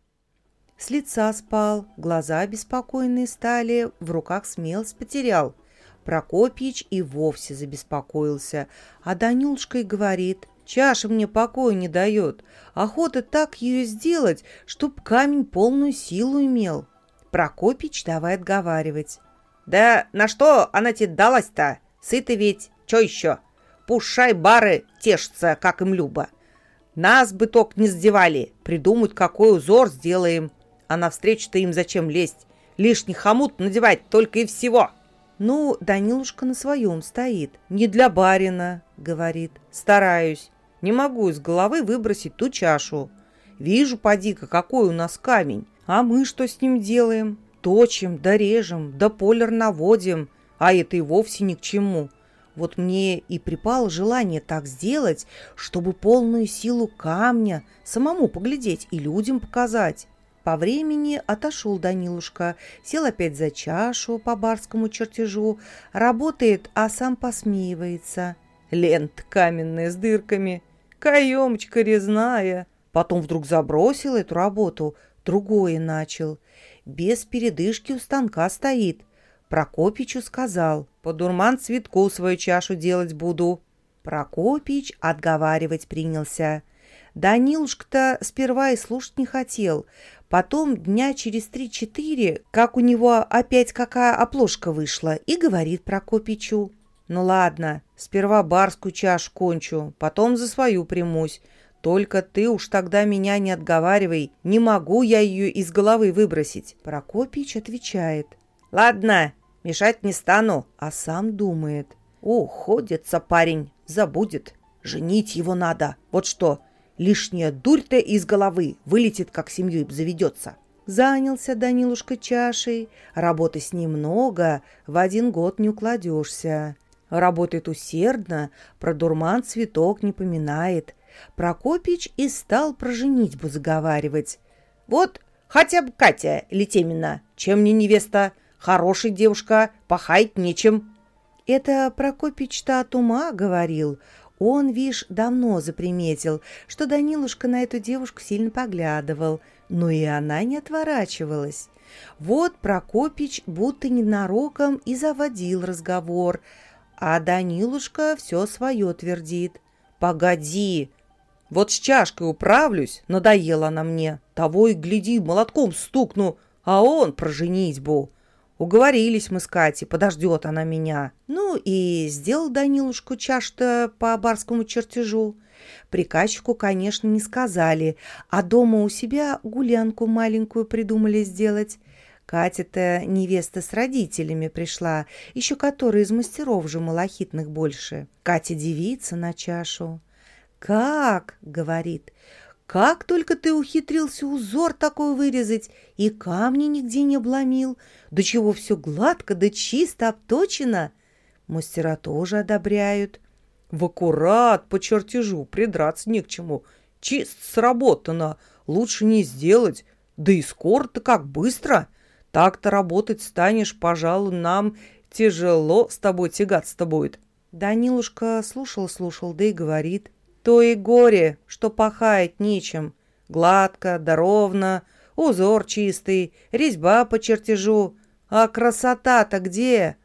S1: С лица спал, глаза беспокойные стали, в руках смелость потерял – Прокопьич и вовсе забеспокоился, а Данюшка и говорит, «Чаша мне покоя не дает. Охота так ее сделать, чтоб камень полную силу имел». Прокопич давай отговаривать.
S3: «Да на что она тебе далась-то? Сыты ведь, чё еще? Пушай бары тешатся, как им любо. Нас бы ток не сдевали, придумать, какой узор сделаем. А навстречу-то им зачем лезть? Лишний хомут надевать только и всего».
S1: Ну, Данилушка на своем стоит. Не для барина, говорит. Стараюсь. Не могу из головы выбросить ту чашу. Вижу, поди-ка, какой у нас камень. А мы что с ним делаем? Точим, да режем, да полер наводим. А это и вовсе ни к чему. Вот мне и припало желание так сделать, чтобы полную силу камня самому поглядеть и людям показать. По времени отошел Данилушка, сел опять за чашу по барскому чертежу, работает, а сам посмеивается. Лент каменная с дырками, каемочка резная. Потом вдруг забросил эту работу, другое начал. Без передышки у станка стоит. Прокопичу сказал, по дурман цветку свою чашу делать буду. Прокопич отговаривать принялся. Данилушка-то сперва и слушать не хотел, Потом дня через три-четыре, как у него опять какая оплошка вышла, и говорит Прокопичу. «Ну ладно, сперва барскую чашу кончу, потом за свою примусь. Только ты уж тогда меня не отговаривай, не могу я ее из головы выбросить». Прокопич отвечает. «Ладно, мешать не стану», а сам думает. «О, ходится парень, забудет. Женить его надо. Вот что, Лишняя дурь-то из головы вылетит, как семью заведется. Занялся Данилушка чашей. Работы с ним много, в один год не укладешься. Работает усердно, про дурман цветок не поминает. Прокопич и стал про женитьбу заговаривать. «Вот хотя бы Катя Летемина, чем не невеста? Хорошая девушка, пахать нечем». Это Прокопич-то от ума говорил. Он, вишь, давно заприметил, что Данилушка на эту девушку сильно поглядывал, но и она не отворачивалась. Вот Прокопич будто ненароком и заводил разговор, а Данилушка все свое твердит. «Погоди! Вот с чашкой управлюсь, надоела она мне. Того и гляди, молотком стукну, а он про женитьбу. Уговорились мы с Катей, подождет она меня. Ну и сделал Данилушку чаш-то по барскому чертежу. Приказчику, конечно, не сказали, а дома у себя гулянку маленькую придумали сделать. Катя-то невеста с родителями пришла, еще которая из мастеров же малахитных больше. Катя девица на чашу. «Как?» — говорит. Как только ты ухитрился узор такой вырезать и камни нигде не обломил, до чего все гладко да чисто обточено. Мастера тоже одобряют. В аккурат по чертежу придраться не к чему. Чисто сработано, лучше не сделать. Да и скоро-то как быстро. Так-то работать станешь, пожалуй, нам тяжело с тобой тягаться-то будет. Данилушка слушал-слушал, да и говорит — то и горе, что пахает нечем. Гладко, да ровно, узор чистый, резьба по чертежу. А красота-то где?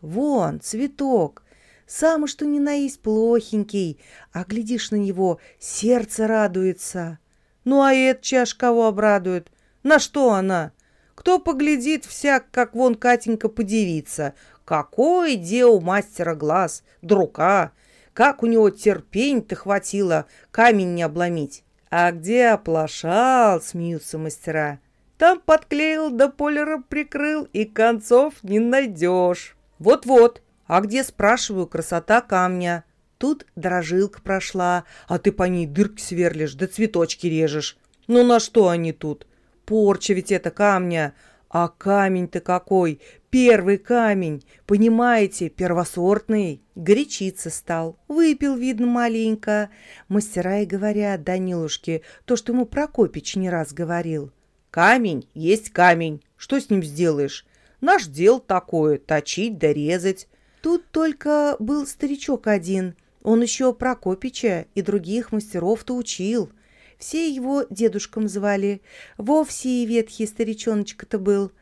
S1: Вон, цветок. Самый что ни на есть плохенький, а глядишь на него, сердце радуется. Ну а эта чаш кого обрадует? На что она? Кто поглядит всяк, как вон Катенька подивится. Какой де у мастера глаз, друка! Как у него терпень-то хватило камень не обломить. А где оплошал, смеются мастера. Там подклеил да полера прикрыл, и концов не найдешь. Вот-вот, а где, спрашиваю, красота камня? Тут дрожилка прошла, а ты по ней дырки сверлишь, да цветочки режешь. Ну на что они тут? Порча ведь это камня. А камень-то какой! Первый камень! Понимаете, первосортный. Горячиться стал. Выпил, видно, маленько. Мастера и говорят Данилушке то, что ему Прокопич не раз говорил. Камень есть камень. Что с ним сделаешь? Наш дел такое — точить да резать. Тут только был старичок один. Он еще Прокопича и других мастеров-то учил. Все его дедушком звали. Вовсе и ветхий старичоночка-то был.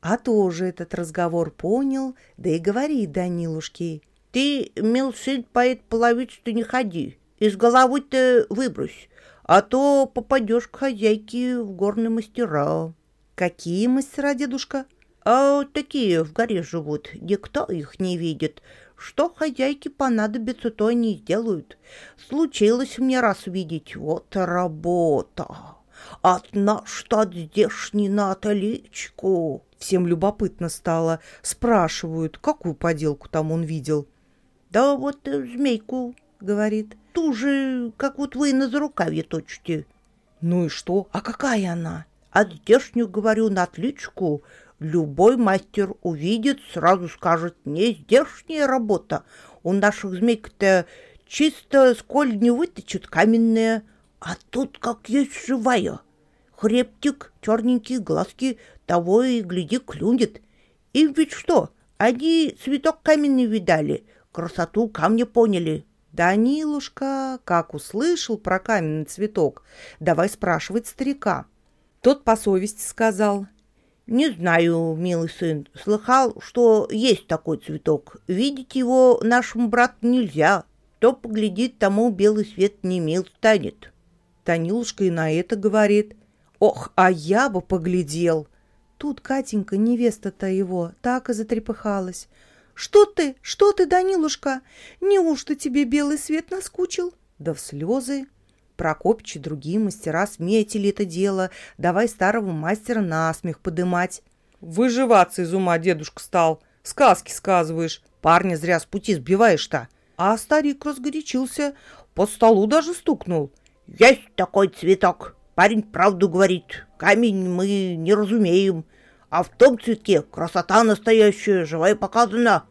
S1: А тоже этот разговор понял, да и говорит Данилушке.
S4: «Ты, мил сын, по этой половице-то не ходи, из головы-то выбрось, а то попадешь к хозяйке в горные мастера».
S1: «Какие мастера, дедушка?»
S4: А такие в горе живут, никто их не видит. Что хозяйке понадобится, то они сделают. Случилось мне раз видеть, вот работа. От наш от здешний на отличку.
S1: Всем любопытно стало. Спрашивают, какую поделку там он видел.
S4: Да вот э, змейку, говорит. Ту же, как вот вы на зарукавье точите.
S1: Ну и что? А какая она?
S4: А здешнюю, говорю, на отличку Любой мастер увидит, сразу скажет, не здешняя работа. У наших змейк-то чисто сколь не выточат каменные, а тут как есть живая. Хребтик, черненькие глазки, того и гляди клюнет. И ведь что, они цветок каменный видали, красоту камня поняли.
S1: Данилушка, как услышал про каменный цветок, давай спрашивать старика. Тот по совести сказал,
S4: «Не знаю, милый сын. Слыхал, что есть такой цветок. Видеть его нашему брату нельзя. Кто поглядит, тому белый свет не мил станет».
S1: Танилушка и на это говорит. «Ох, а я бы поглядел!» Тут Катенька, невеста-то его, так и затрепыхалась. «Что ты? Что ты, Данилушка? Неужто тебе белый свет наскучил?» Да в слезы. Прокопич и другие мастера сметили это дело, давай старого мастера на смех подымать. Выживаться из ума дедушка стал, сказки сказываешь, парня зря с пути сбиваешь-то. А старик разгорячился, по столу даже стукнул.
S4: Есть такой цветок, парень правду говорит, камень мы не разумеем, а в том цветке красота настоящая, живая показана.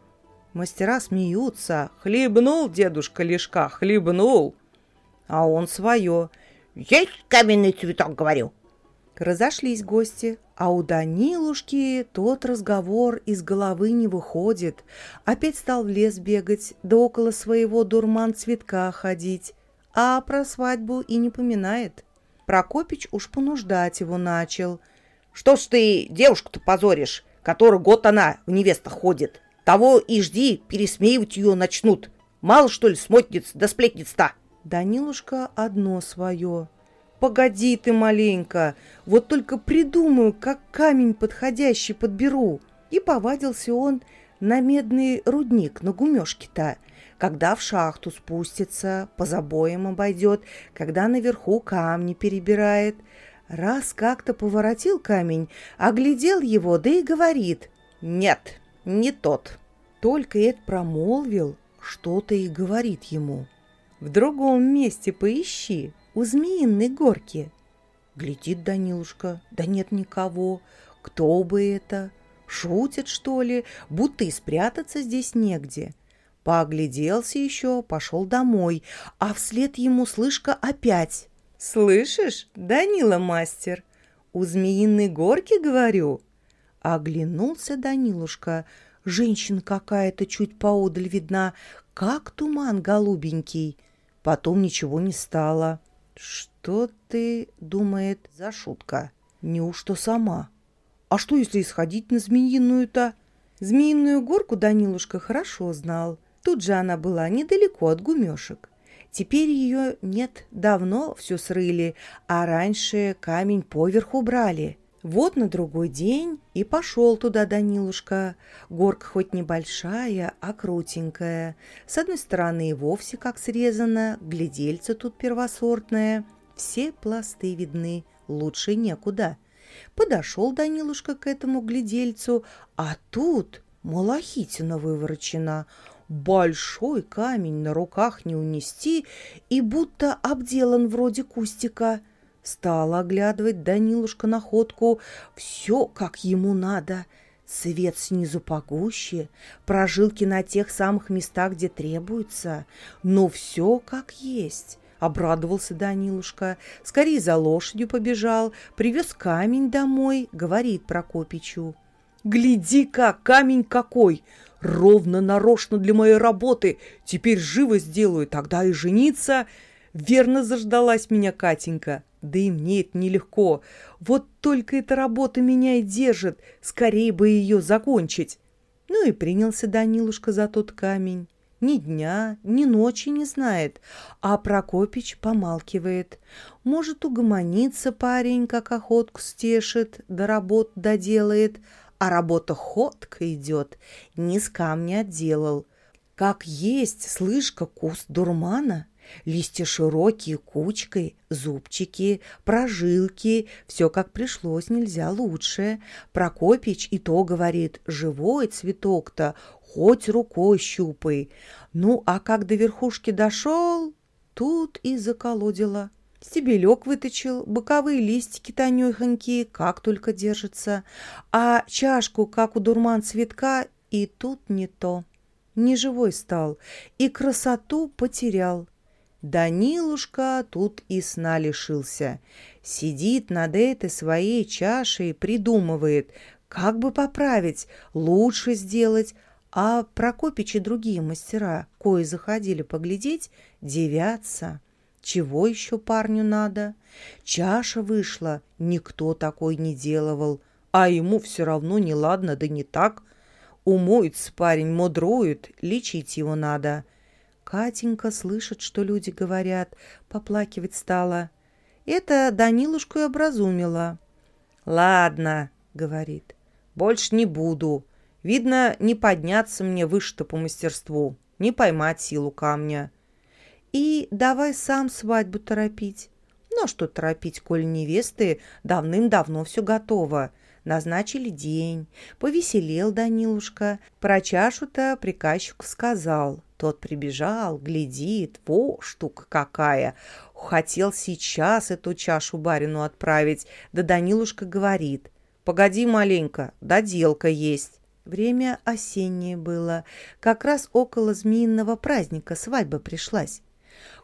S1: Мастера смеются. Хлебнул дедушка лишка, хлебнул а он свое.
S4: «Есть каменный цветок, говорю!»
S1: Разошлись гости, а у Данилушки тот разговор из головы не выходит. Опять стал в лес бегать, да около своего дурман цветка ходить, а про свадьбу и не поминает. Прокопич уж понуждать его начал.
S3: «Что ж ты девушку-то позоришь, который год она в невестах ходит? Того и жди, пересмеивать ее начнут. Мало, что ли, смотниц да сплетниц-то?»
S1: Данилушка одно свое. «Погоди ты маленько, вот только придумаю, как камень подходящий подберу». И повадился он на медный рудник на гумешке-то, когда в шахту спустится, по забоям обойдет, когда наверху камни перебирает. Раз как-то поворотил камень, оглядел его, да и говорит «Нет, не тот». Только это промолвил, что-то и говорит ему. В другом месте поищи, у змеиной горки. Глядит Данилушка, да нет никого. Кто бы это? Шутит, что ли? Будто и спрятаться здесь негде. Поогляделся еще, пошел домой, а вслед ему слышка опять. «Слышишь, Данила мастер, у змеиной горки, говорю?» Оглянулся Данилушка. Женщина какая-то чуть поодаль видна, как туман голубенький. Потом ничего не стало. Что ты, думает, за шутка? Неужто сама? А что, если исходить на змеиную-то? Змеиную горку Данилушка хорошо знал. Тут же она была недалеко от гумешек. Теперь ее нет, давно все срыли, а раньше камень поверху брали. Вот на другой день и пошел туда Данилушка. Горка хоть небольшая, а крутенькая. С одной стороны и вовсе как срезана, глядельца тут первосортное. Все пласты видны, лучше некуда. Подошел Данилушка к этому глядельцу, а тут малахитина выворочена. Большой камень на руках не унести и будто обделан вроде кустика. Стал оглядывать Данилушка находку. Все, как ему надо. Цвет снизу погуще, прожилки на тех самых местах, где требуется. Но все как есть. Обрадовался Данилушка, скорее за лошадью побежал, привез камень домой, говорит Прокопичу. «Гляди-ка, камень какой! Ровно нарочно для моей работы! Теперь живо сделаю, тогда и жениться!» Верно заждалась меня Катенька. Да и мне это нелегко. Вот только эта работа меня и держит. Скорее бы ее закончить. Ну и принялся Данилушка за тот камень. Ни дня, ни ночи не знает, а Прокопич помалкивает. Может, угомонится парень, как охотку стешит, да работу доделает, а работа ходка идет, ни с камня отделал. Как есть, слышка, куст дурмана, листья широкие, кучкой, зубчики, прожилки, все как пришлось, нельзя лучше. Прокопич и то говорит, живой цветок-то, хоть рукой щупай. Ну, а как до верхушки дошел, тут и заколодило. Стебелек выточил, боковые листики тонюхонькие, как только держится, а чашку, как у дурман цветка, и тут не то. Неживой стал, и красоту потерял. Данилушка тут и сна лишился. Сидит над этой своей чашей, придумывает, как бы поправить, лучше сделать, а Прокопич и другие мастера, кои заходили поглядеть, девятся. Чего еще парню надо? Чаша вышла, никто такой не делывал, а ему все равно не ладно, да не так. Умоется парень, мудрует, лечить его надо. Катенька слышит, что люди говорят, поплакивать стала. Это Данилушку и образумила. «Ладно», — говорит, — «больше не буду. Видно, не подняться мне выше-то по мастерству, не поймать силу камня. И давай сам свадьбу торопить. Ну, а что торопить, коль невесты давным-давно все готово. Назначили день, повеселел Данилушка. Про чашу-то приказчику сказал. Тот прибежал, глядит, во, штука какая. Хотел сейчас эту чашу барину отправить, да Данилушка говорит. Погоди маленько, доделка есть. Время осеннее было, как раз около змеиного праздника свадьба пришлась.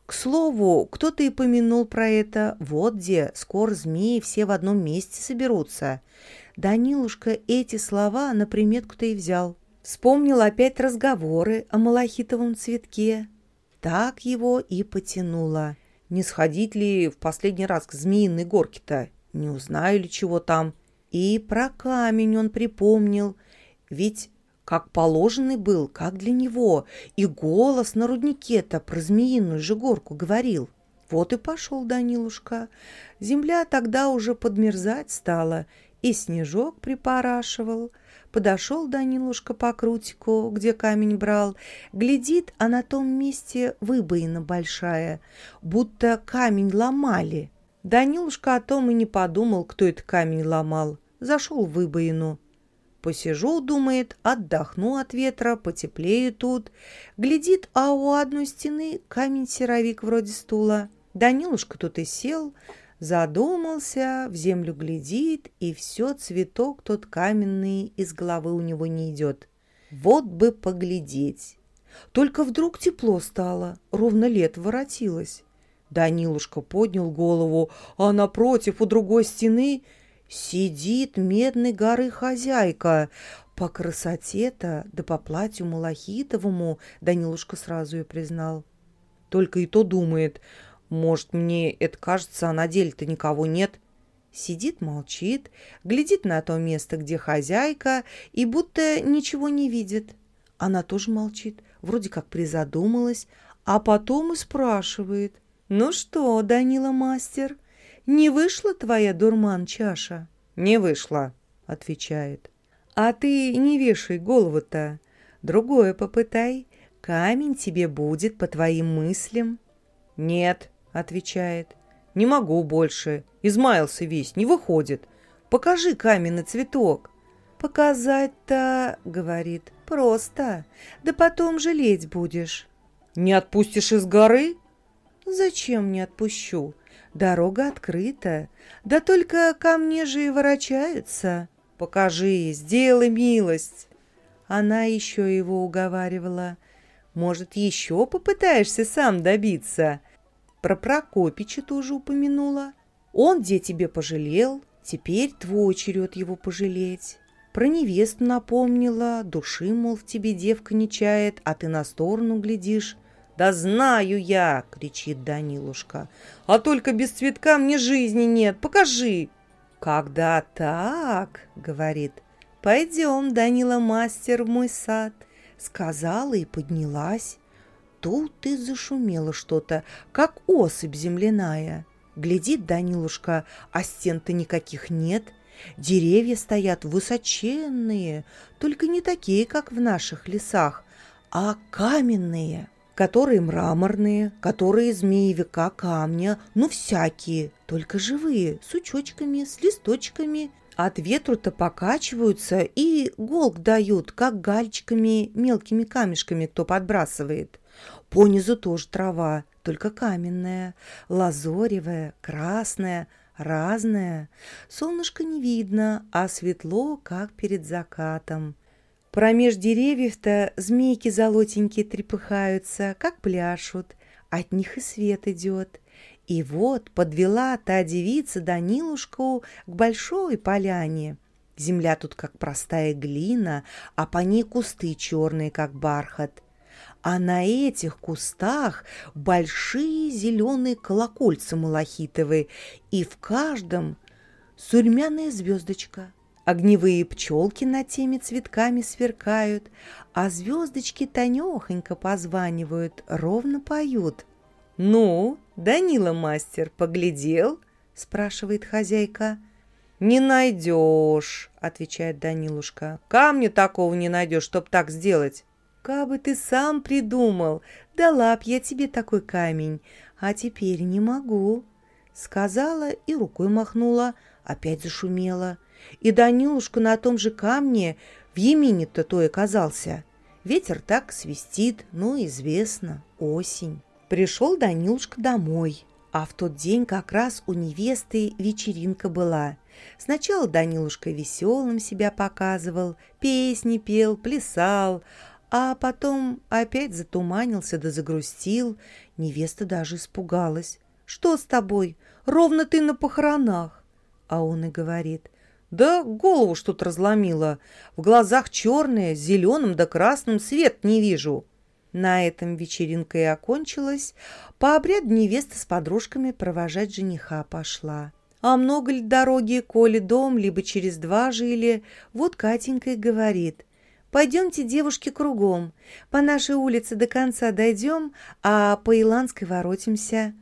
S1: К слову, кто-то и помянул про это. Вот где, скоро змеи все в одном месте соберутся. Данилушка эти слова на приметку-то и взял. Вспомнил опять разговоры о малахитовом цветке. Так его и потянуло. Не сходить ли в последний раз к змеиной горке-то? Не узнаю ли чего там? И про камень он припомнил – ведь как положенный был, как для него, и голос на руднике-то про змеиную же горку говорил. Вот и пошел Данилушка. Земля тогда уже подмерзать стала, и снежок припорашивал. Подошел Данилушка по крутику, где камень брал, глядит, а на том месте выбоина большая, будто камень ломали. Данилушка о том и не подумал, кто этот камень ломал. Зашел в выбоину. Посижу, думает, отдохну от ветра, потеплее тут. Глядит, а у одной стены камень-серовик вроде стула. Данилушка тут и сел, задумался, в землю глядит, и все цветок тот каменный из головы у него не идет. Вот бы поглядеть. Только вдруг тепло стало, ровно лет воротилось. Данилушка поднял голову, а напротив, у другой стены — Сидит медной горы хозяйка. По красоте-то, да по платью малахитовому, Данилушка сразу ее признал. Только и то думает, может, мне это кажется, а на деле-то никого нет. Сидит, молчит, глядит на то место, где хозяйка, и будто ничего не видит. Она тоже молчит, вроде как призадумалась, а потом и спрашивает. «Ну что, Данила мастер, не вышла твоя дурман-чаша?» «Не вышла», — отвечает. «А ты не вешай голову-то. Другое попытай. Камень тебе будет по твоим мыслям». «Нет», — отвечает. «Не могу больше. Измаялся весь, не выходит. Покажи каменный цветок». «Показать-то, — говорит, — просто. Да потом жалеть будешь». «Не отпустишь из горы?» «Зачем не отпущу? Дорога открыта. Да только ко мне же и ворочаются. Покажи, сделай милость». Она еще его уговаривала. «Может, еще попытаешься сам добиться?» Про Прокопича тоже упомянула. Он где тебе пожалел, теперь твой черед его пожалеть. Про невесту напомнила, души, мол, в тебе девка не чает, а ты на сторону глядишь. «Да знаю я!» — кричит Данилушка. «А только без цветка мне жизни нет. Покажи!» «Когда так?» — говорит. «Пойдем, Данила, мастер, в мой сад!» Сказала и поднялась. Тут и зашумело что-то, как особь земляная. Глядит Данилушка, а стен-то никаких нет. Деревья стоят высоченные, только не такие, как в наших лесах, а каменные, которые мраморные, которые змеевика камня, ну всякие, только живые, с учочками, с листочками. От ветру-то покачиваются и голк дают, как гальчиками, мелкими камешками кто подбрасывает. Понизу тоже трава, только каменная, лазоревая, красная, разная. Солнышко не видно, а светло, как перед закатом. Промеж деревьев-то змейки золотенькие трепыхаются, как пляшут. От них и свет идет. И вот подвела та девица Данилушку к большой поляне. Земля тут как простая глина, а по ней кусты черные, как бархат а на этих кустах большие зеленые колокольца малахитовые, и в каждом сурьмяная звездочка. Огневые пчелки над теми цветками сверкают, а звездочки тонехонько позванивают, ровно поют. «Ну, Данила мастер, поглядел?» – спрашивает хозяйка. «Не найдешь», – отвечает Данилушка. «Камня такого не найдешь, чтоб так сделать». Кабы ты сам придумал, дала б я тебе такой камень, а теперь не могу. Сказала и рукой махнула, опять зашумела. И Данилушка на том же камне в Емине-то то и оказался. Ветер так свистит, ну, известно, осень. Пришел Данилушка домой, а в тот день как раз у невесты вечеринка была. Сначала Данилушка веселым себя показывал, песни пел, плясал, а потом опять затуманился да загрустил. Невеста даже испугалась. «Что с тобой? Ровно ты на похоронах!» А он и говорит. «Да голову что-то разломило. В глазах черное, зеленым да красным свет не вижу». На этом вечеринка и окончилась. По обряду невеста с подружками провожать жениха пошла. А много ли дороги, коли дом, либо через два жили, вот Катенька и говорит. Пойдемте, девушки, кругом. По нашей улице до конца дойдем, а по Иланской воротимся.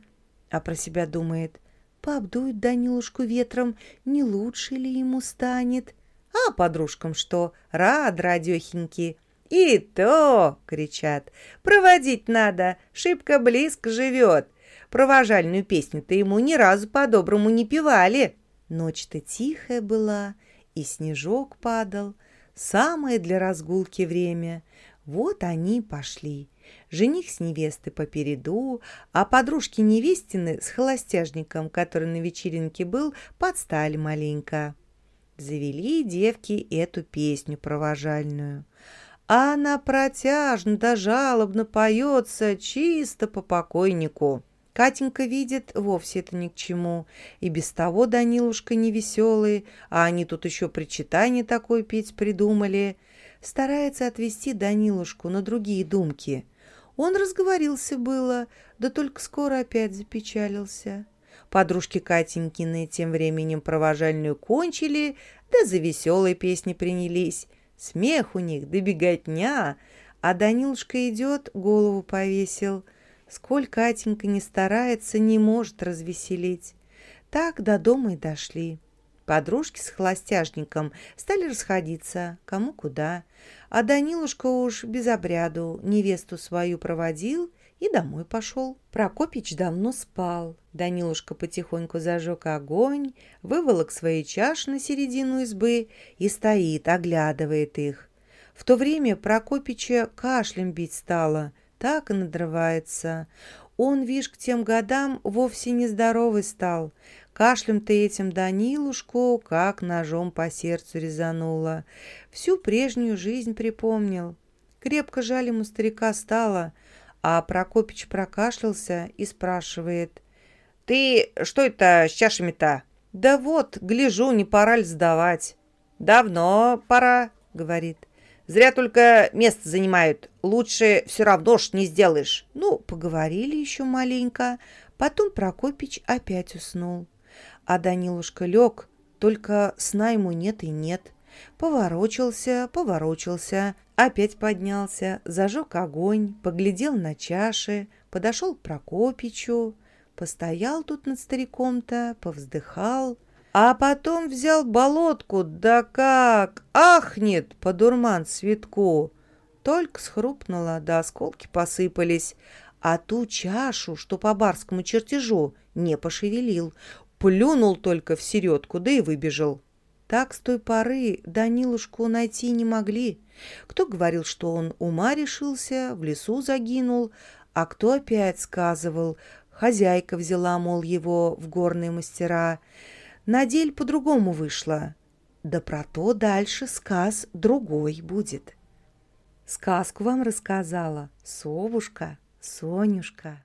S1: А про себя думает. Пообдует Данилушку ветром, не лучше ли ему станет? А подружкам что? Рад, радехеньки. «И то!» — кричат. «Проводить надо, шибко близко живет. Провожальную песню-то ему ни разу по-доброму не певали». Ночь-то тихая была, и снежок падал — Самое для разгулки время. Вот они пошли. Жених с невестой попереду, а подружки невестины с холостяжником, который на вечеринке был, подстали маленько. Завели девки эту песню провожальную. Она протяжно да жалобно поется чисто по покойнику. Катенька видит, вовсе это ни к чему. И без того Данилушка невеселый, а они тут еще причитание такое петь придумали. Старается отвести Данилушку на другие думки. Он разговорился было, да только скоро опять запечалился. Подружки Катенькины тем временем провожальную кончили, да за веселой песни принялись. Смех у них, да беготня. А Данилушка идет, голову повесил. Сколько Катенька не старается, не может развеселить. Так до дома и дошли. Подружки с холостяжником стали расходиться, кому куда. А Данилушка уж без обряду невесту свою проводил и домой пошел. Прокопич давно спал. Данилушка потихоньку зажег огонь, выволок свои чаши на середину избы и стоит, оглядывает их. В то время Прокопича кашлем бить стало, так надрывается. Он, вишь, к тем годам вовсе нездоровый стал. Кашлем-то этим Данилушку как ножом по сердцу резануло. Всю прежнюю жизнь припомнил. Крепко жаль ему старика стало, а Прокопич прокашлялся и спрашивает. «Ты что это с чашами-то?» «Да вот, гляжу, не пора ли сдавать?» «Давно пора», — говорит. «Зря только место занимают. Лучше все равно ж не сделаешь». Ну, поговорили еще маленько. Потом Прокопич опять уснул. А Данилушка лег, только сна ему нет и нет. Поворочился, поворочился, опять поднялся, зажег огонь, поглядел на чаши, подошел к Прокопичу, постоял тут над стариком-то, повздыхал, а потом взял болотку, да как ахнет по дурман цветку. Только схрупнуло, да осколки посыпались, а ту чашу, что по барскому чертежу, не пошевелил плюнул только в середку, да и выбежал. Так с той поры Данилушку найти не могли. Кто говорил, что он ума решился, в лесу загинул, а кто опять сказывал, хозяйка взяла, мол, его в горные мастера. На дель по-другому вышло. Да про то дальше сказ другой будет. Сказку вам рассказала совушка Сонюшка.